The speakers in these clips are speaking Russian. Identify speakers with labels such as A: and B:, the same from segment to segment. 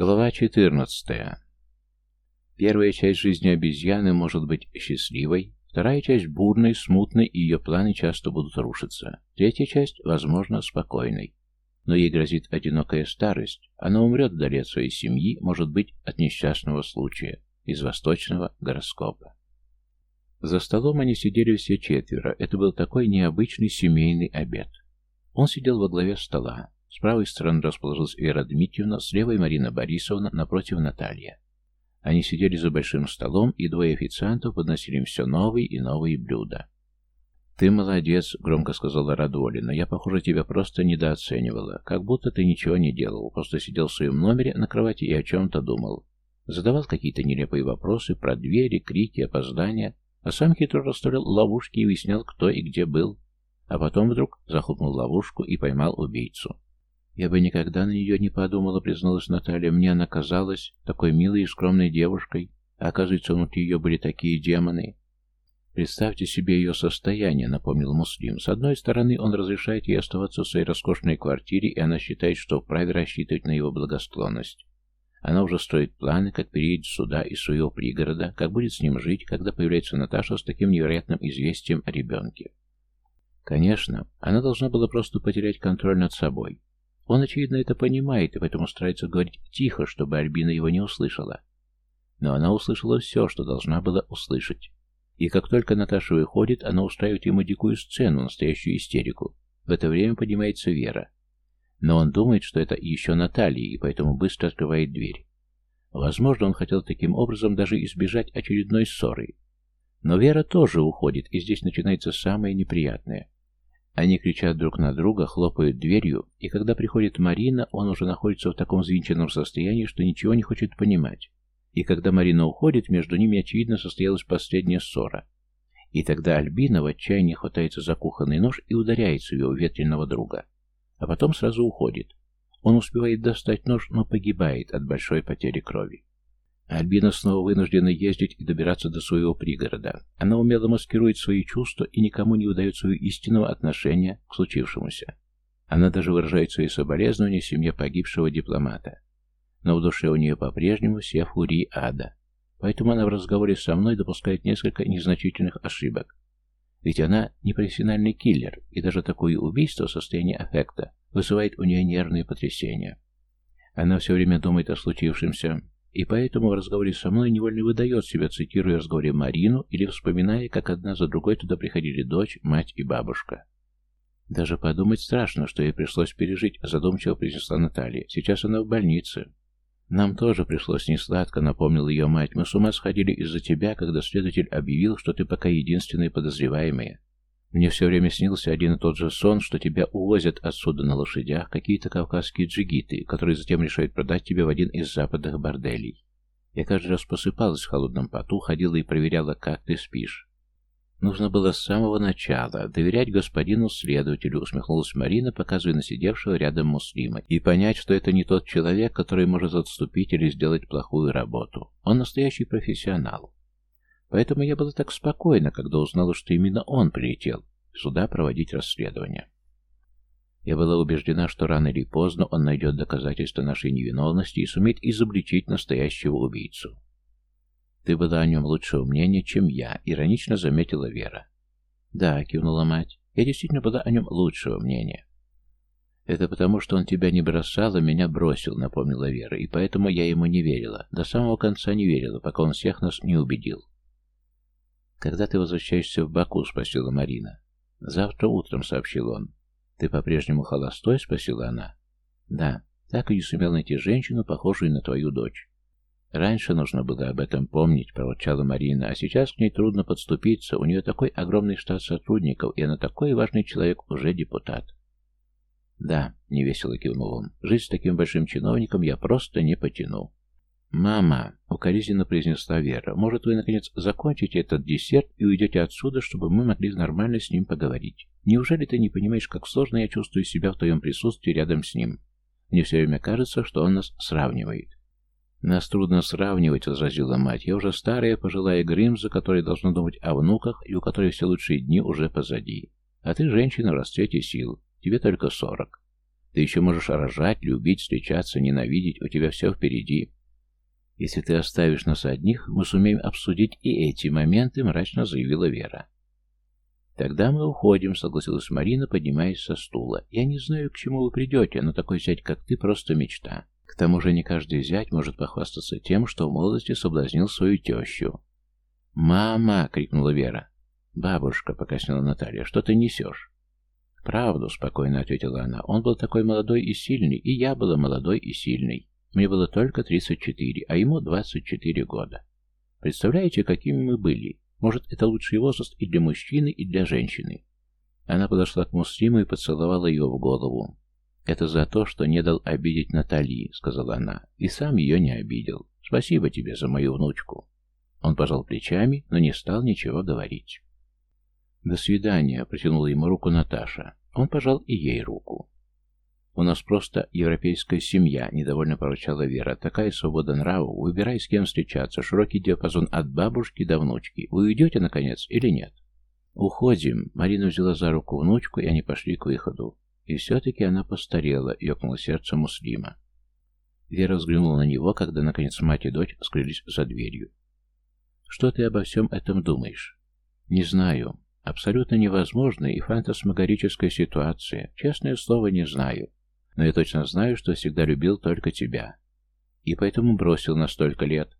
A: Глава 14. Первая часть жизни обезьяны может быть счастливой, вторая часть бурной, смутной, и ее планы часто будут рушиться. Третья часть, возможно, спокойной. Но ей грозит одинокая старость, она умрет вдали от своей семьи, может быть, от несчастного случая, из восточного гороскопа. За столом они сидели все четверо, это был такой необычный семейный обед. Он сидел во главе стола, с правой стороны расположилась Вера Дмитриевна, с левой Марина Борисовна, напротив Наталья. Они сидели за большим столом, и двое официантов подносили им все новые и новые блюда. «Ты молодец», — громко сказала Радуолина. «Я, похоже, тебя просто недооценивала. Как будто ты ничего не делал, просто сидел в своем номере на кровати и о чем-то думал. Задавал какие-то нелепые вопросы про двери, крики, опоздания, а сам хитро расставлял ловушки и выяснял, кто и где был. А потом вдруг захлопнул ловушку и поймал убийцу. «Я бы никогда на нее не подумала», — призналась Наталья. «Мне она казалась такой милой и скромной девушкой, а оказывается, внутри ее были такие демоны». «Представьте себе ее состояние», — напомнил Муслим. «С одной стороны, он разрешает ей оставаться в своей роскошной квартире, и она считает, что вправе рассчитывать на его благосклонность. Она уже строит планы, как переедет сюда из своего пригорода, как будет с ним жить, когда появляется Наташа с таким невероятным известием о ребенке. Конечно, она должна была просто потерять контроль над собой. Он, очевидно, это понимает, и поэтому старается говорить тихо, чтобы Альбина его не услышала. Но она услышала все, что должна была услышать. И как только Наташа выходит, она устраивает ему дикую сцену, настоящую истерику. В это время поднимается Вера. Но он думает, что это еще Наталья, и поэтому быстро открывает дверь. Возможно, он хотел таким образом даже избежать очередной ссоры. Но Вера тоже уходит, и здесь начинается самое неприятное. Они кричат друг на друга, хлопают дверью, и когда приходит Марина, он уже находится в таком взвинченном состоянии, что ничего не хочет понимать. И когда Марина уходит, между ними, очевидно, состоялась последняя ссора. И тогда Альбина в отчаянии хватается за кухонный нож и ударяет своего ветреного друга. А потом сразу уходит. Он успевает достать нож, но погибает от большой потери крови. Альбина снова вынуждена ездить и добираться до своего пригорода. Она умело маскирует свои чувства и никому не выдает своего истинного отношения к случившемуся. Она даже выражает свои соболезнования семье погибшего дипломата. Но в душе у нее по-прежнему все фурии ада. Поэтому она в разговоре со мной допускает несколько незначительных ошибок. Ведь она не профессиональный киллер, и даже такое убийство в состоянии аффекта вызывает у нее нервные потрясения. Она все время думает о случившемся, и поэтому в разговоре со мной невольно выдает себя, цитируя в разговоре Марину или вспоминая, как одна за другой туда приходили дочь, мать и бабушка. «Даже подумать страшно, что ей пришлось пережить», — задумчиво произнесла Наталья. «Сейчас она в больнице». «Нам тоже пришлось несладко», — напомнила ее мать. «Мы с ума сходили из-за тебя, когда следователь объявил, что ты пока единственная подозреваемая. Мне все время снился один и тот же сон, что тебя увозят отсюда на лошадях какие-то кавказские джигиты, которые затем решают продать тебя в один из западных борделей. Я каждый раз посыпалась в холодном поту, ходила и проверяла, как ты спишь. Нужно было с самого начала доверять господину следователю, усмехнулась Марина, показывая на сидевшего рядом Муслима, и понять, что это не тот человек, который может отступить или сделать плохую работу. Он настоящий профессионал. Поэтому я была так спокойна, когда узнала, что именно он прилетел сюда проводить расследование. Я была убеждена, что рано или поздно он найдет доказательства нашей невиновности и сумеет изобличить настоящего убийцу. «Ты была о нем лучшего мнения, чем я», — иронично заметила Вера. «Да», — кивнула мать, — «я действительно была о нем лучшего мнения». «Это потому, что он тебя не бросал, а меня бросил», — напомнила Вера, — «и поэтому я ему не верила. До самого конца не верила, пока он всех нас не убедил». «Когда ты возвращаешься в Баку?» — спросила Марина. «Завтра утром», — сообщил он. «Ты по-прежнему холостой?» — спросила она. «Да. Так и не сумел найти женщину, похожую на твою дочь». «Раньше нужно было об этом помнить», — проворчала Марина, «а сейчас к ней трудно подступиться. У нее такой огромный штат сотрудников, и она такой важный человек, уже депутат». «Да», — невесело кивнул он, — «жить с таким большим чиновником я просто не потяну». «Мама», — укоризненно произнесла Вера, — «может, вы, наконец, закончите этот десерт и уйдете отсюда, чтобы мы могли нормально с ним поговорить? Неужели ты не понимаешь, как сложно я чувствую себя в твоем присутствии рядом с ним? Мне все время кажется, что он нас сравнивает». «Нас трудно сравнивать», — возразила мать. «Я уже старая пожилая Гримза, которая должна думать о внуках и у которой все лучшие дни уже позади. А ты женщина в расцвете сил. Тебе только сорок. Ты еще можешь рожать, любить, встречаться, ненавидеть, у тебя все впереди. Если ты оставишь нас одних, мы сумеем обсудить и эти моменты, мрачно заявила Вера. «Тогда мы уходим», — согласилась Марина, поднимаясь со стула. «Я не знаю, к чему вы придете, но такой зять, как ты, просто мечта. К тому же не каждый зять может похвастаться тем, что в молодости соблазнил свою тещу». «Мама!» — крикнула Вера. «Бабушка!» — покосила Наталья. «Что ты несешь?» «Правду», — спокойно ответила она. «Он был такой молодой и сильный, и я была молодой и сильной. Мне было только 34, а ему 24 года. Представляете, какими мы были? Может, это лучший возраст и для мужчины, и для женщины. Она подошла к Муслиму и поцеловала его в голову. «Это за то, что не дал обидеть Натальи», — сказала она, — «и сам ее не обидел. Спасибо тебе за мою внучку». Он пожал плечами, но не стал ничего говорить. «До свидания», — протянула ему руку Наташа. Он пожал и ей руку. «У нас просто европейская семья», — недовольно поручала Вера. «Такая свобода нравов. Выбирай, с кем встречаться. Широкий диапазон от бабушки до внучки. Вы уйдете, наконец, или нет?» «Уходим». Марина взяла за руку внучку, и они пошли к выходу. И все-таки она постарела, ёкнуло сердце Муслима. Вера взглянула на него, когда, наконец, мать и дочь скрылись за дверью. «Что ты обо всем этом думаешь?» «Не знаю. Абсолютно невозможная и фантасмагорическая ситуация. Честное слово, не знаю но я точно знаю, что всегда любил только тебя. И поэтому бросил на столько лет.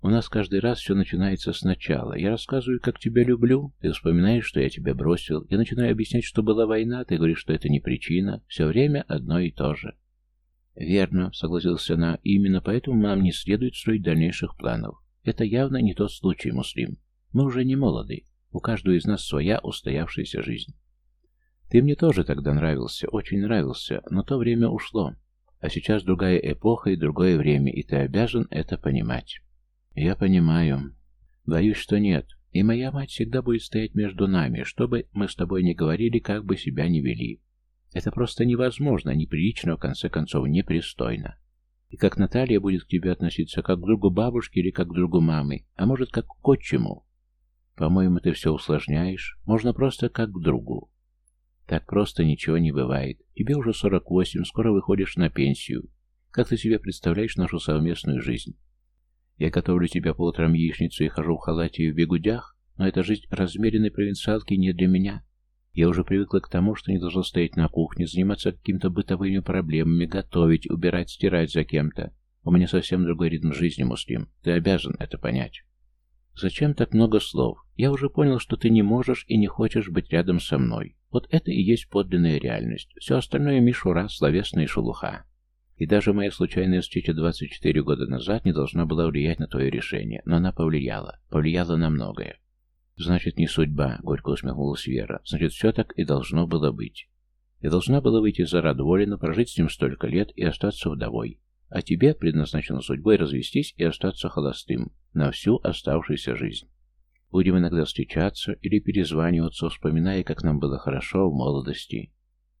A: У нас каждый раз все начинается сначала. Я рассказываю, как тебя люблю, ты вспоминаешь, что я тебя бросил. Я начинаю объяснять, что была война, ты говоришь, что это не причина. Все время одно и то же. Верно, согласился она, и именно поэтому нам не следует строить дальнейших планов. Это явно не тот случай, Муслим. Мы уже не молоды. У каждого из нас своя устоявшаяся жизнь. Ты мне тоже тогда нравился, очень нравился, но то время ушло. А сейчас другая эпоха и другое время, и ты обязан это понимать. Я понимаю. Боюсь, что нет. И моя мать всегда будет стоять между нами, чтобы мы с тобой не говорили, как бы себя не вели. Это просто невозможно, неприлично, в конце концов, непристойно. И как Наталья будет к тебе относиться, как к другу бабушки или как к другу мамы, а может, как к отчиму. По-моему, ты все усложняешь. Можно просто как к другу. Так просто ничего не бывает. Тебе уже 48, скоро выходишь на пенсию. Как ты себе представляешь нашу совместную жизнь? Я готовлю тебе по утрам яичницу и хожу в халате и в бегудях, но эта жизнь размеренной провинциалки не для меня. Я уже привыкла к тому, что не должна стоять на кухне, заниматься какими-то бытовыми проблемами, готовить, убирать, стирать за кем-то. У меня совсем другой ритм жизни, Муслим. Ты обязан это понять. Зачем так много слов? Я уже понял, что ты не можешь и не хочешь быть рядом со мной. Вот это и есть подлинная реальность. Все остальное мишура, словесная шелуха. И даже моя случайная встреча 24 года назад не должна была влиять на твое решение, но она повлияла. Повлияла на многое. «Значит, не судьба», — горько усмехнулась Вера. «Значит, все так и должно было быть. Я должна была выйти за Радволина, прожить с ним столько лет и остаться вдовой. А тебе предназначено судьбой развестись и остаться холостым на всю оставшуюся жизнь». Будем иногда встречаться или перезваниваться, вспоминая, как нам было хорошо в молодости.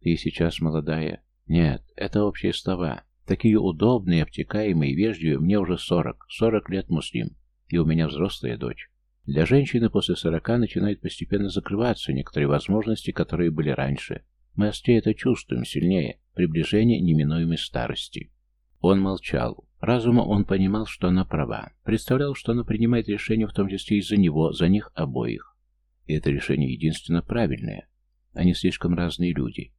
A: Ты сейчас молодая? Нет, это общие слова. Такие удобные, обтекаемые, вежливые. Мне уже сорок. Сорок лет муслим. И у меня взрослая дочь. Для женщины после сорока начинают постепенно закрываться некоторые возможности, которые были раньше. Мы острее это чувствуем, сильнее. Приближение неминуемой старости. Он молчал. Разумом он понимал, что она права. Представлял, что она принимает решение в том числе и за него, за них обоих. И это решение единственно правильное. Они слишком разные люди.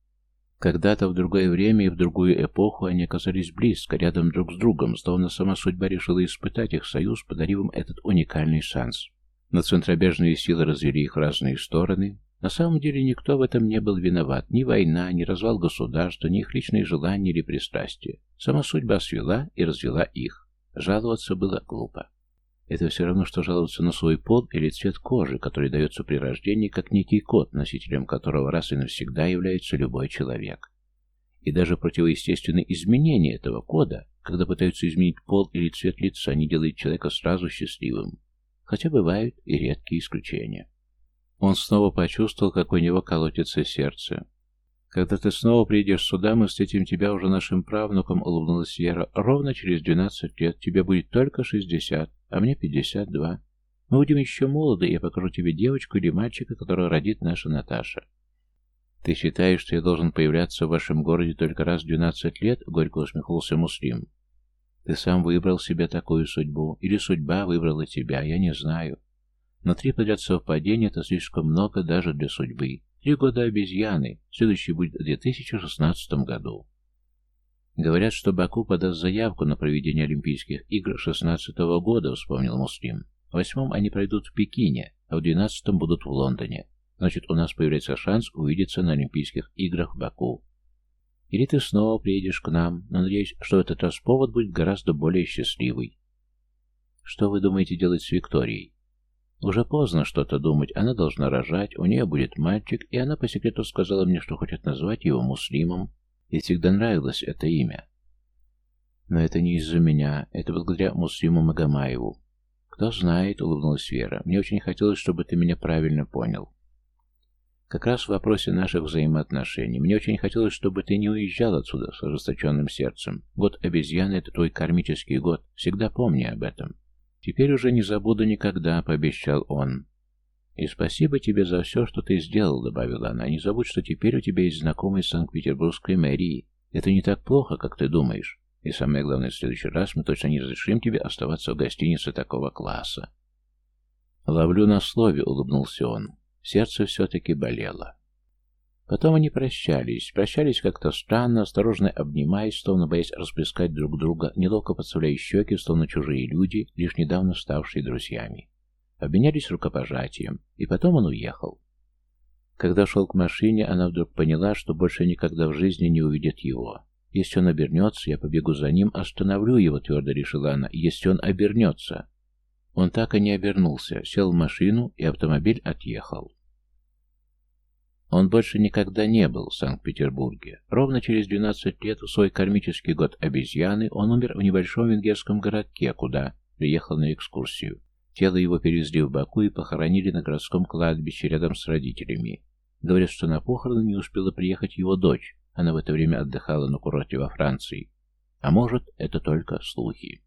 A: Когда-то в другое время и в другую эпоху они оказались близко, рядом друг с другом, словно сама судьба решила испытать их союз, подарив им этот уникальный шанс. Но центробежные силы развели их в разные стороны, на самом деле никто в этом не был виноват. Ни война, ни развал государства, ни их личные желания или пристрастия. Сама судьба свела и развела их. Жаловаться было глупо. Это все равно, что жаловаться на свой пол или цвет кожи, который дается при рождении как некий код, носителем которого раз и навсегда является любой человек. И даже противоестественные изменения этого кода, когда пытаются изменить пол или цвет лица, не делает человека сразу счастливым. Хотя бывают и редкие исключения. Он снова почувствовал, как у него колотится сердце. «Когда ты снова приедешь сюда, мы встретим тебя уже нашим правнуком», — улыбнулась Вера. «Ровно через двенадцать лет. Тебе будет только шестьдесят, а мне пятьдесят два. Мы будем еще молоды, и я покажу тебе девочку или мальчика, которого родит наша Наташа». «Ты считаешь, что я должен появляться в вашем городе только раз в двенадцать лет?» — горько усмехнулся Муслим. «Ты сам выбрал себе такую судьбу, или судьба выбрала тебя, я не знаю. Но три подряд совпадения — это слишком много даже для судьбы. Три года обезьяны, следующий будет в 2016 году». «Говорят, что Баку подаст заявку на проведение Олимпийских игр 16 года», — вспомнил Муслим. «В восьмом они пройдут в Пекине, а в двенадцатом будут в Лондоне. Значит, у нас появляется шанс увидеться на Олимпийских играх в Баку. Или ты снова приедешь к нам, но надеюсь, что этот раз повод будет гораздо более счастливый. Что вы думаете делать с Викторией? Уже поздно что-то думать, она должна рожать, у нее будет мальчик, и она по секрету сказала мне, что хочет назвать его Муслимом. Ей всегда нравилось это имя. Но это не из-за меня, это благодаря Муслиму Магомаеву. Кто знает, улыбнулась Вера, мне очень хотелось, чтобы ты меня правильно понял. Как раз в вопросе наших взаимоотношений. Мне очень хотелось, чтобы ты не уезжал отсюда с ожесточенным сердцем. Год обезьяны — это твой кармический год. Всегда помни об этом. Теперь уже не забуду никогда, — пообещал он. И спасибо тебе за все, что ты сделал, — добавила она. Не забудь, что теперь у тебя есть знакомый из Санкт-Петербургской мэрии. Это не так плохо, как ты думаешь. И самое главное, в следующий раз мы точно не разрешим тебе оставаться в гостинице такого класса. «Ловлю на слове», — улыбнулся он. Сердце все-таки болело. Потом они прощались. Прощались как-то странно, осторожно обнимаясь, словно боясь расплескать друг друга, неловко подставляя щеки, словно чужие люди, лишь недавно ставшие друзьями. Обменялись рукопожатием, и потом он уехал. Когда шел к машине, она вдруг поняла, что больше никогда в жизни не увидит его. Если он обернется, я побегу за ним, остановлю его, твердо решила она, если он обернется. Он так и не обернулся, сел в машину, и автомобиль отъехал. Он больше никогда не был в Санкт-Петербурге. Ровно через 12 лет, в свой кармический год обезьяны, он умер в небольшом венгерском городке, куда приехал на экскурсию. Тело его перевезли в Баку и похоронили на городском кладбище рядом с родителями. Говорят, что на похороны не успела приехать его дочь. Она в это время отдыхала на курорте во Франции. А может, это только слухи.